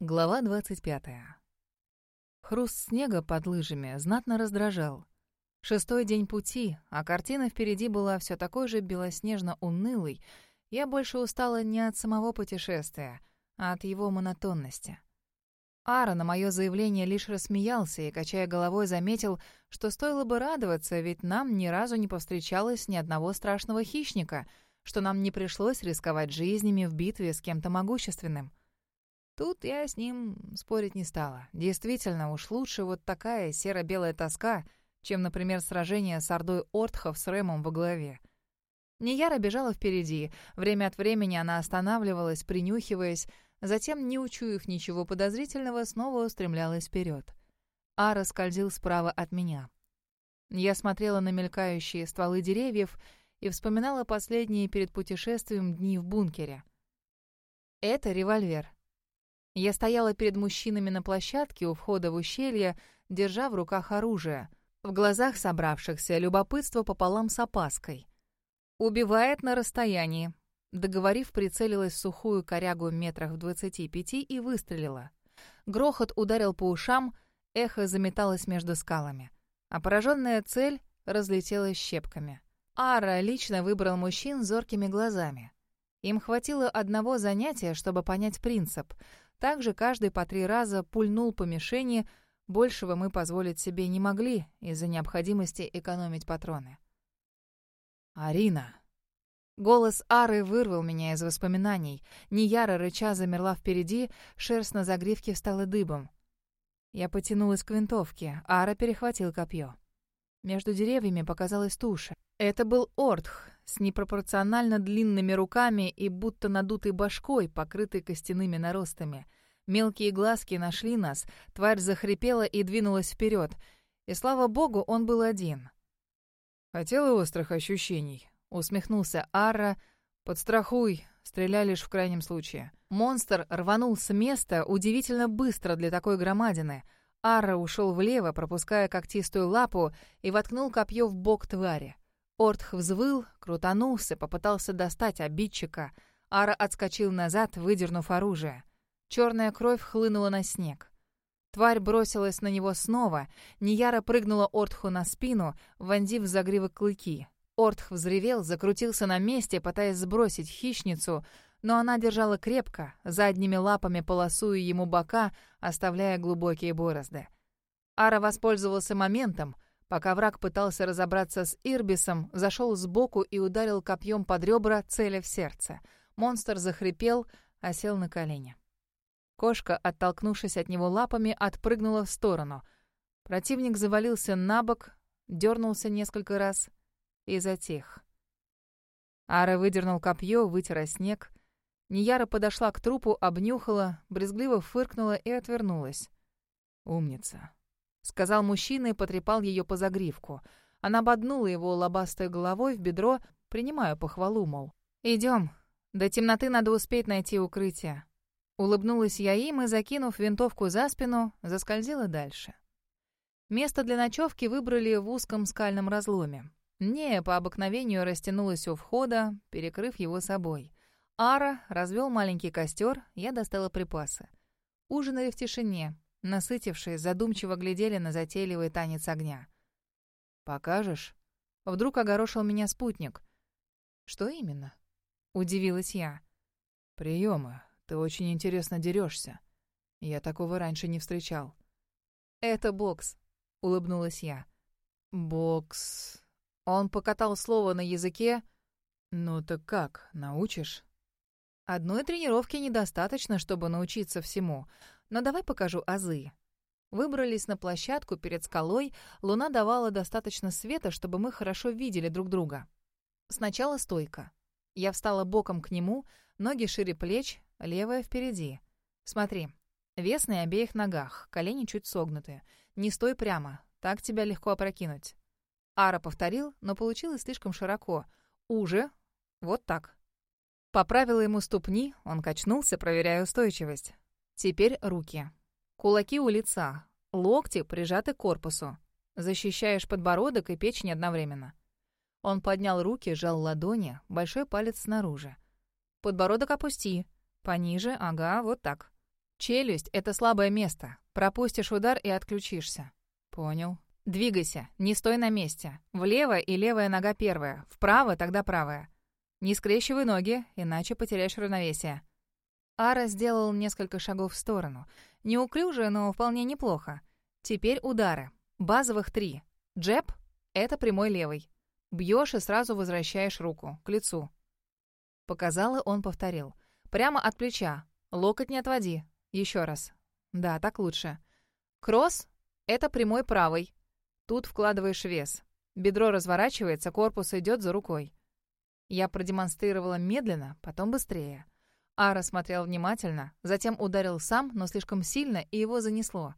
Глава 25. Хруст снега под лыжами знатно раздражал. Шестой день пути, а картина впереди была все такой же белоснежно-унылой. Я больше устала не от самого путешествия, а от его монотонности. Ара на мое заявление лишь рассмеялся и, качая головой, заметил, что стоило бы радоваться, ведь нам ни разу не повстречалось ни одного страшного хищника, что нам не пришлось рисковать жизнями в битве с кем-то могущественным. Тут я с ним спорить не стала. Действительно, уж лучше вот такая серо-белая тоска, чем, например, сражение с ордой Ортхов с Рэмом во главе. Нияра бежала впереди. Время от времени она останавливалась, принюхиваясь, затем, не учуяв ничего подозрительного, снова устремлялась вперед. Ара скользил справа от меня. Я смотрела на мелькающие стволы деревьев и вспоминала последние перед путешествием дни в бункере. Это револьвер. Я стояла перед мужчинами на площадке у входа в ущелье, держа в руках оружие. В глазах собравшихся любопытство пополам с опаской. «Убивает на расстоянии». Договорив, прицелилась в сухую корягу метрах в двадцати пяти и выстрелила. Грохот ударил по ушам, эхо заметалось между скалами. А пораженная цель разлетелась щепками. Ара лично выбрал мужчин зоркими глазами. Им хватило одного занятия, чтобы понять принцип — также каждый по три раза пульнул по мишени, большего мы позволить себе не могли из-за необходимости экономить патроны. «Арина!» Голос Ары вырвал меня из воспоминаний. Нияра рыча замерла впереди, шерсть на загривке стала дыбом. Я потянулась к винтовке, Ара перехватил копье. Между деревьями показалась туша. Это был Ортх с непропорционально длинными руками и будто надутой башкой, покрытой костяными наростами. Мелкие глазки нашли нас, тварь захрипела и двинулась вперед. И слава богу, он был один. «Хотела острых ощущений», — усмехнулся Арра. «Подстрахуй, стреляй лишь в крайнем случае». Монстр рванул с места удивительно быстро для такой громадины — Арра ушел влево, пропуская когтистую лапу, и воткнул копье в бок твари. Ортх взвыл, крутанулся, попытался достать обидчика. Ара отскочил назад, выдернув оружие. Черная кровь хлынула на снег. Тварь бросилась на него снова. Нияра прыгнула Ортху на спину, вонзив загривок клыки. Ортх взревел, закрутился на месте, пытаясь сбросить хищницу — но она держала крепко, задними лапами полосуя ему бока, оставляя глубокие борозды. Ара воспользовался моментом, пока враг пытался разобраться с Ирбисом, зашел сбоку и ударил копьем под ребра, целя в сердце. Монстр захрипел, осел на колени. Кошка, оттолкнувшись от него лапами, отпрыгнула в сторону. Противник завалился на бок, дернулся несколько раз и затих. Ара выдернул копье, вытер снег. Нияра подошла к трупу, обнюхала, брезгливо фыркнула и отвернулась. «Умница», — сказал мужчина и потрепал ее по загривку. Она боднула его лобастой головой в бедро, принимая похвалу, мол. «Идем. До темноты надо успеть найти укрытие». Улыбнулась я им и, закинув винтовку за спину, заскользила дальше. Место для ночевки выбрали в узком скальном разломе. Не, по обыкновению растянулась у входа, перекрыв его собой. Ара развел маленький костер, я достала припасы. Ужинали в тишине, насытившись, задумчиво глядели на затейливый танец огня. «Покажешь?» Вдруг огорошил меня спутник. «Что именно?» — удивилась я. «Приемы. Ты очень интересно дерешься. Я такого раньше не встречал». «Это бокс», — улыбнулась я. «Бокс...» Он покатал слово на языке. «Ну так как, научишь?» Одной тренировки недостаточно, чтобы научиться всему. Но давай покажу азы. Выбрались на площадку перед скалой, луна давала достаточно света, чтобы мы хорошо видели друг друга. Сначала стойка. Я встала боком к нему, ноги шире плеч, левая впереди. Смотри, вес на обеих ногах, колени чуть согнуты. Не стой прямо, так тебя легко опрокинуть. Ара повторил, но получилось слишком широко. Уже. Вот так. Поправила ему ступни, он качнулся, проверяя устойчивость. Теперь руки. Кулаки у лица, локти прижаты к корпусу. Защищаешь подбородок и печень одновременно. Он поднял руки, сжал ладони, большой палец снаружи. Подбородок опусти. Пониже, ага, вот так. Челюсть — это слабое место. Пропустишь удар и отключишься. Понял. Двигайся, не стой на месте. Влево и левая нога первая, вправо тогда правая. Не скрещивай ноги, иначе потеряешь равновесие. Ара сделал несколько шагов в сторону. Неуклюже, но вполне неплохо. Теперь удары. Базовых три. Джеб — это прямой левый. Бьешь и сразу возвращаешь руку, к лицу. Показала, он повторил. Прямо от плеча. Локоть не отводи. Еще раз. Да, так лучше. Кросс — это прямой правый. Тут вкладываешь вес. Бедро разворачивается, корпус идет за рукой. Я продемонстрировала медленно, потом быстрее. Ара смотрел внимательно, затем ударил сам, но слишком сильно, и его занесло.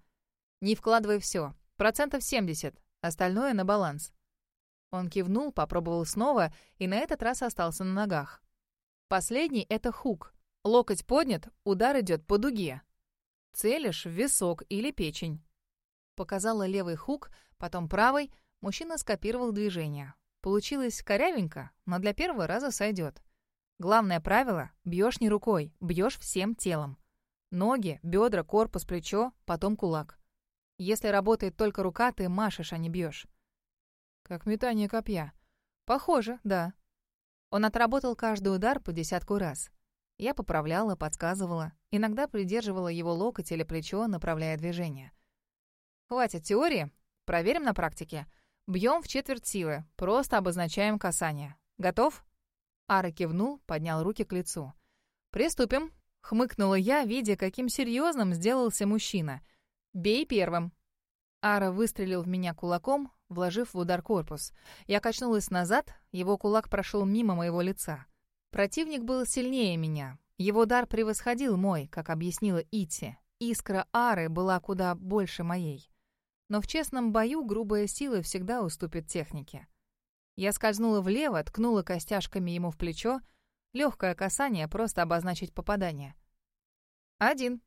«Не вкладывай все. Процентов 70. Остальное на баланс». Он кивнул, попробовал снова и на этот раз остался на ногах. Последний — это хук. Локоть поднят, удар идет по дуге. Целишь в висок или печень. Показала левый хук, потом правый. Мужчина скопировал движение. Получилось корявенько, но для первого раза сойдет. Главное правило — бьешь не рукой, бьешь всем телом. Ноги, бедра, корпус, плечо, потом кулак. Если работает только рука, ты машешь, а не бьешь. Как метание копья. Похоже, да. Он отработал каждый удар по десятку раз. Я поправляла, подсказывала, иногда придерживала его локоть или плечо, направляя движение. Хватит теории. Проверим на практике. Бьем в четверть силы. Просто обозначаем касание. Готов? Ара кивнул, поднял руки к лицу. «Приступим», — хмыкнула я, видя, каким серьезным сделался мужчина. «Бей первым». Ара выстрелил в меня кулаком, вложив в удар корпус. Я качнулась назад, его кулак прошел мимо моего лица. Противник был сильнее меня. Его удар превосходил мой, как объяснила Ити. Искра Ары была куда больше моей. Но в честном бою грубая сила всегда уступит технике. Я скользнула влево, ткнула костяшками ему в плечо. Легкое касание, просто обозначить попадание. Один.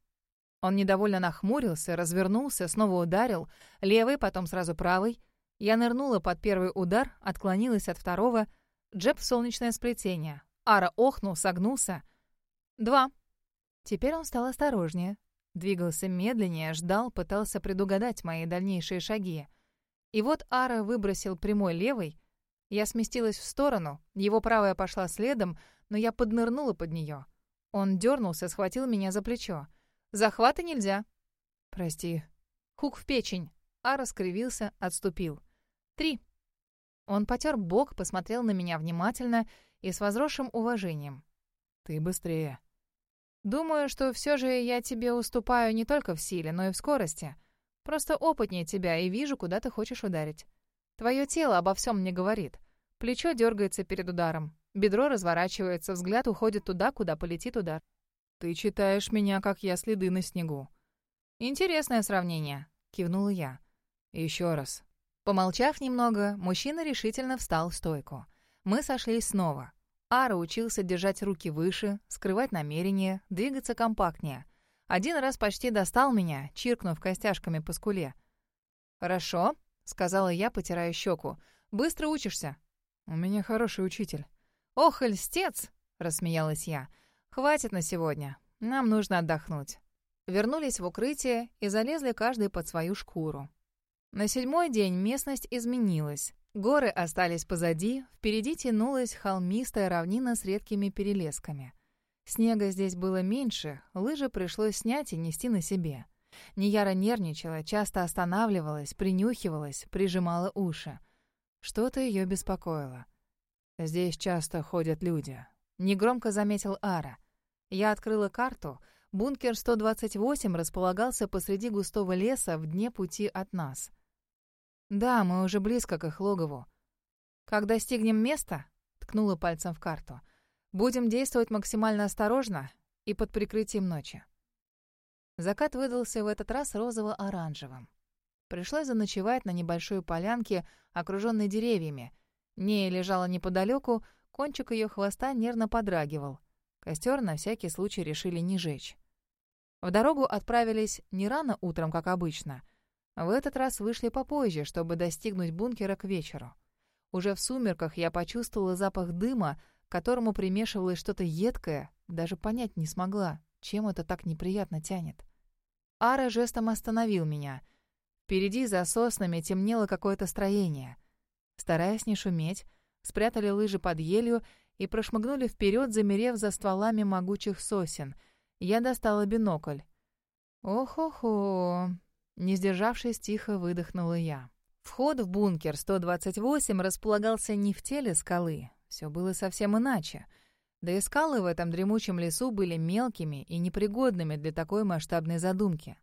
Он недовольно нахмурился, развернулся, снова ударил. Левый, потом сразу правый. Я нырнула под первый удар, отклонилась от второго. Джеб солнечное сплетение. Ара охнул, согнулся. Два. Теперь он стал осторожнее. Двигался медленнее, ждал, пытался предугадать мои дальнейшие шаги. И вот Ара выбросил прямой левый. Я сместилась в сторону, его правая пошла следом, но я поднырнула под нее. Он дернулся, схватил меня за плечо. «Захвата нельзя». «Прости». Хук в печень. Ара скривился, отступил. «Три». Он потер бок, посмотрел на меня внимательно и с возросшим уважением. «Ты быстрее». «Думаю, что все же я тебе уступаю не только в силе, но и в скорости. Просто опытнее тебя и вижу, куда ты хочешь ударить. Твое тело обо всем мне говорит. Плечо дергается перед ударом, бедро разворачивается, взгляд уходит туда, куда полетит удар. Ты читаешь меня, как я следы на снегу. Интересное сравнение, кивнула я. Еще раз. Помолчав немного, мужчина решительно встал в стойку. Мы сошлись снова. Ара учился держать руки выше, скрывать намерения, двигаться компактнее. Один раз почти достал меня, чиркнув костяшками по скуле. «Хорошо», — сказала я, потирая щеку. «Быстро учишься». «У меня хороший учитель». «Ох, льстец!» — рассмеялась я. «Хватит на сегодня. Нам нужно отдохнуть». Вернулись в укрытие и залезли каждый под свою шкуру. На седьмой день местность изменилась. Горы остались позади, впереди тянулась холмистая равнина с редкими перелесками. Снега здесь было меньше, лыжи пришлось снять и нести на себе. Нияра нервничала, часто останавливалась, принюхивалась, прижимала уши. Что-то ее беспокоило. «Здесь часто ходят люди», — негромко заметил Ара. Я открыла карту. Бункер 128 располагался посреди густого леса в дне пути от нас — «Да, мы уже близко к их логову. Как достигнем места?» — ткнула пальцем в карту. «Будем действовать максимально осторожно и под прикрытием ночи». Закат выдался в этот раз розово-оранжевым. Пришлось заночевать на небольшой полянке, окруженной деревьями. Нея лежала неподалеку, кончик ее хвоста нервно подрагивал. Костер на всякий случай решили не жечь. В дорогу отправились не рано утром, как обычно — в этот раз вышли попозже, чтобы достигнуть бункера к вечеру. Уже в сумерках я почувствовала запах дыма, к которому примешивалось что-то едкое, даже понять не смогла, Чем это так неприятно тянет? Ара жестом остановил меня. Впереди за соснами темнело какое-то строение. Стараясь не шуметь, спрятали лыжи под елью и прошмыгнули вперед, замерев за стволами могучих сосен. Я достала бинокль. «Ох-охо!» Не сдержавшись, тихо выдохнула я. Вход в бункер 128 располагался не в теле скалы. Все было совсем иначе. Да и скалы в этом дремучем лесу были мелкими и непригодными для такой масштабной задумки.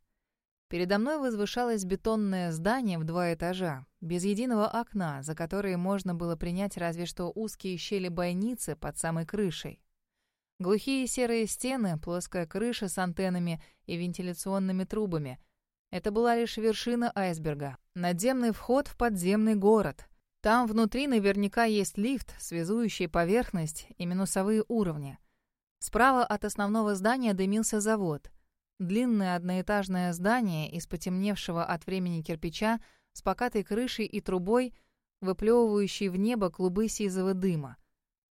Передо мной возвышалось бетонное здание в два этажа, без единого окна, за которые можно было принять разве что узкие щели бойницы под самой крышей. Глухие серые стены, плоская крыша с антеннами и вентиляционными трубами. Это была лишь вершина айсберга. Надземный вход в подземный город. Там внутри наверняка есть лифт, связующий поверхность и минусовые уровни. Справа от основного здания дымился завод — Длинное одноэтажное здание из потемневшего от времени кирпича с покатой крышей и трубой, выплевывающей в небо клубы сизого дыма.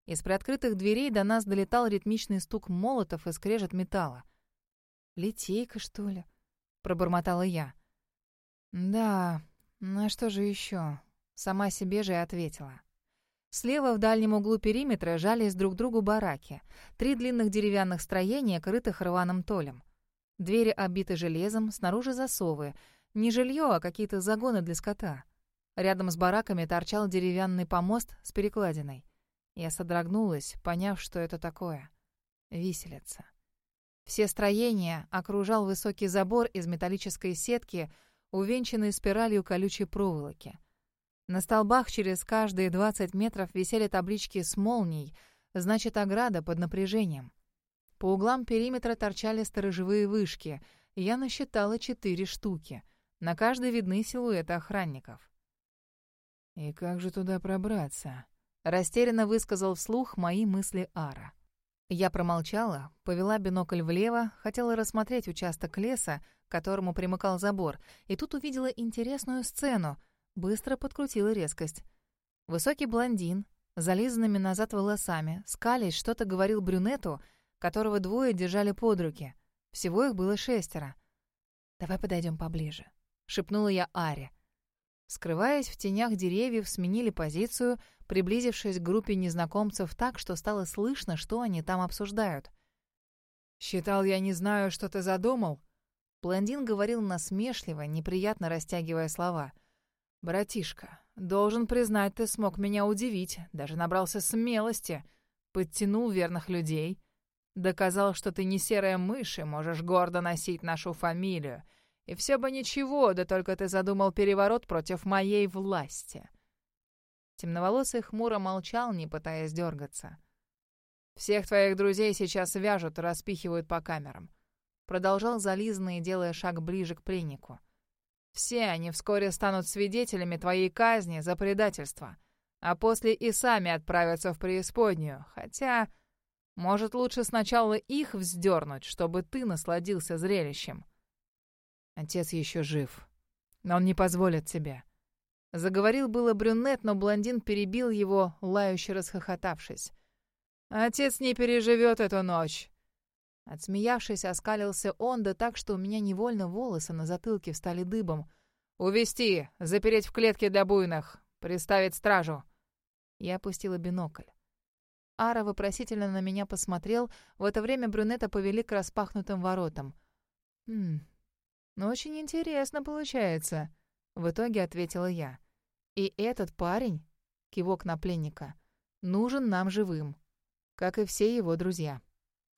Из приоткрытых дверей до нас долетал ритмичный стук молотов и скрежет металла. «Литейка, что ли?» — пробормотала я. «Да, ну что же еще?» — сама себе же ответила. Слева в дальнем углу периметра жались друг другу бараки. Три длинных деревянных строения, крытых рваным толем. Двери обиты железом, снаружи засовы. Не жилье, а какие-то загоны для скота. Рядом с бараками торчал деревянный помост с перекладиной. Я содрогнулась, поняв, что это такое. Виселица. Все строения окружал высокий забор из металлической сетки, увенчанный спиралью колючей проволоки. На столбах через каждые 20 метров висели таблички с молнией, значит, ограда под напряжением. По углам периметра торчали сторожевые вышки. Я насчитала четыре штуки. На каждой видны силуэты охранников. «И как же туда пробраться?» Растерянно высказал вслух мои мысли Ара. Я промолчала, повела бинокль влево, хотела рассмотреть участок леса, к которому примыкал забор, и тут увидела интересную сцену, быстро подкрутила резкость. Высокий блондин, зализанными назад волосами, скалясь, что-то говорил брюнету — которого двое держали под руки. Всего их было шестеро. «Давай подойдем поближе», — шепнула я Аре. Скрываясь в тенях деревьев, сменили позицию, приблизившись к группе незнакомцев так, что стало слышно, что они там обсуждают. «Считал, я не знаю, что ты задумал?» Блондин говорил насмешливо, неприятно растягивая слова. «Братишка, должен признать, ты смог меня удивить, даже набрался смелости, подтянул верных людей, Доказал, что ты не серая мышь и можешь гордо носить нашу фамилию. И все бы ничего, да только ты задумал переворот против моей власти». Темноволосый хмуро молчал, не пытаясь дергаться. «Всех твоих друзей сейчас вяжут и распихивают по камерам», — продолжал зализанный, делая шаг ближе к пленнику. «Все они вскоре станут свидетелями твоей казни за предательство, а после и сами отправятся в преисподнюю, хотя...» Может, лучше сначала их вздернуть, чтобы ты насладился зрелищем. Отец еще жив, но он не позволит тебе. Заговорил было брюнет, но блондин перебил его, лающе расхохотавшись. «Отец не переживет эту ночь!» Отсмеявшись, оскалился он, да так, что у меня невольно волосы на затылке встали дыбом. «Увести! Запереть в клетке для буйных! Приставить стражу!» Я опустила бинокль. Ара вопросительно на меня посмотрел, в это время брюнета повели к распахнутым воротам. «Хм, ну очень интересно получается», — в итоге ответила я. «И этот парень, кивок на пленника, нужен нам живым, как и все его друзья».